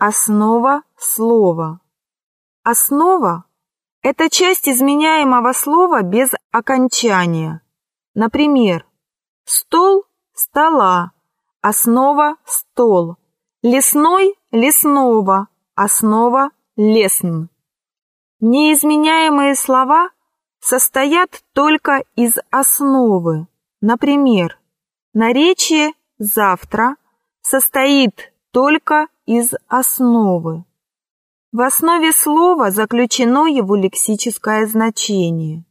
Основа слова. Основа – это часть изменяемого слова без окончания. Например, стол – стола, основа – стол, лесной – лесного, основа – лесн. Неизменяемые слова состоят только из основы. Например, наречие «завтра» состоит только из основы. В основе слова заключено его лексическое значение.